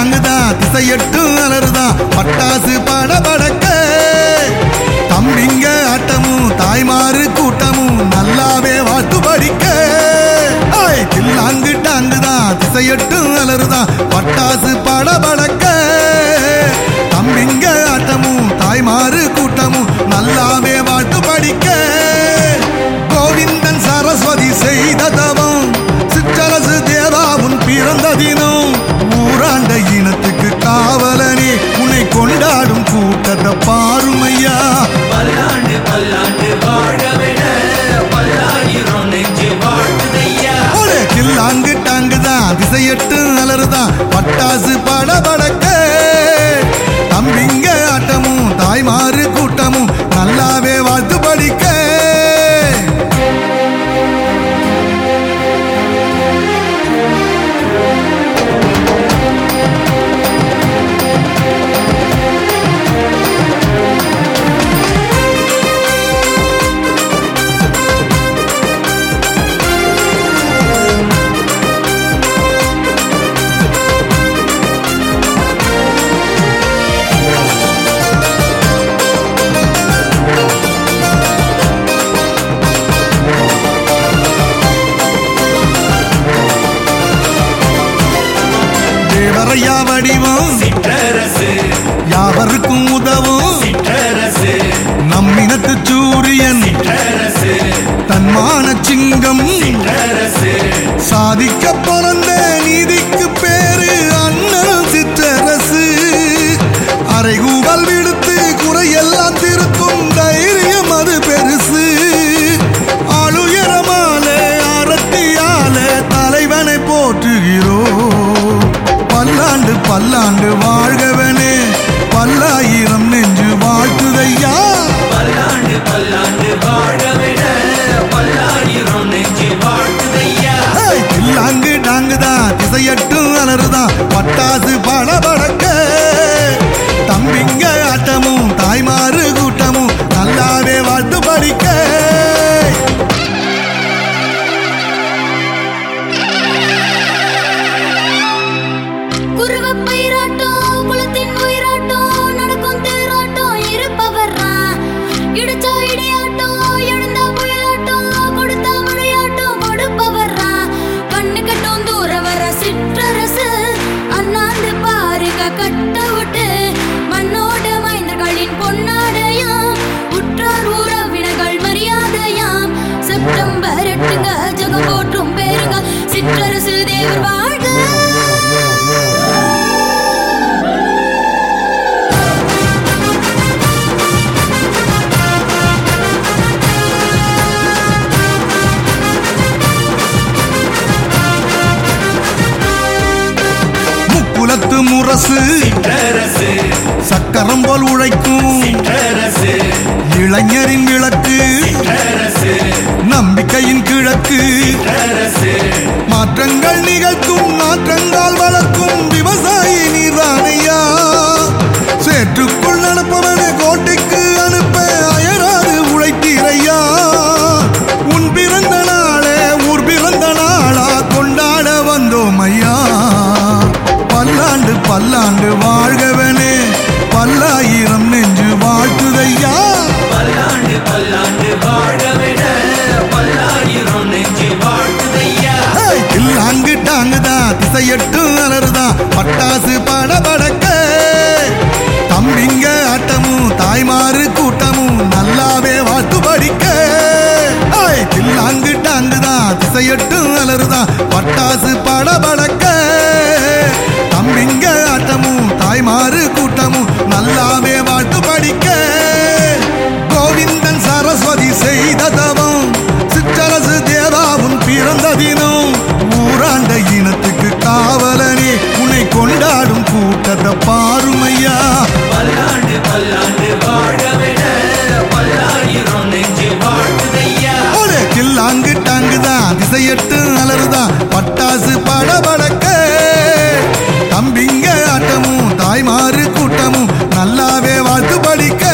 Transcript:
தாங்குதான் திசையட்டு அலறுதான். பட்டாசு பட படக்க. தம்பிங்க ஆட்டமும் தாய்மாறு கூட்டமும் நல்லாவே வாழ்த்து படிக்க. ஐ, தில்லாங்கு டாங்குதான் திசையட்டு அலறுதான். பட்டாசு பட படக்க. தம்பிங்க ஆட்டமும் தாய்மாறு கூட்டமும் நல்லாவே வாழ்த்து படிக்க. கோவிந்தன் சரஸ்வதி செய்த தவம் சிற்றரசு தேவா உன் பிறந்த தினம். கொண்டாடும் கூட்டத்தை பாருமையா. தேவரையா வடிவம். யாவருக்கும் பல்லாண்டு வாழ்கவனே பல்லாயிரம் நெஞ்சு வாழ்த்துதையா? பல்லாண்டு பல்லாண்டு வாழவிட பல்லாயிரம் நெஞ்சு வாழ்த்துதையா? தில்லாங்கு டாங்குதான் திசையட்டும் அலறுதான் பட்டாசு பொன்னாடையாம், உற்றார் உறவினர்கள் மரியாதையாம். செப்டம்பர் எட்டுங்க ஜெகம் போற்றும் பேருங்க. சிற்றரசு தேவர் வாழ்க. முரசு. சிற்றரசு சக்கரம் போல் உழைக்கும் இளைஞரின் விளக்கு நம்பிக்கையின் கிழக்கு. மாற்றங்கள் நிகழ்த்தும் மாற்றங்கள் வளர்க்கும் விவசாயி நீர்தானையா சேற்றுக்குள் நடப்பவன கோட்டைக்கு அனுப்ப அயராது உழைத்தீரையா உன் பிறந்த நாளே ஊர் பிறந்த நாளா? கொண்டாட வந்தோம் ஐயா. பல்லாண்டு பல்லாண்டு வாழ்கவனே டாங்குதான் திசையட்டு பட்டாசு பட படக்க தம்பிங்க ஆட்டமும் தாய்மாறு கூட்டமும் நல்லாவே வாழ்த்து படிக்க. கோவிந்தன் சரஸ்வதி செய்த தவம் சிற்றரசு தேவாவும் பிறந்த தினம். ஊராண்ட இனத்துக்கு காவலனே உன்னை கொண்டாடும் கூட்டத்தை பாருமையா. அல்லாவே வாழ்த்து படிக்க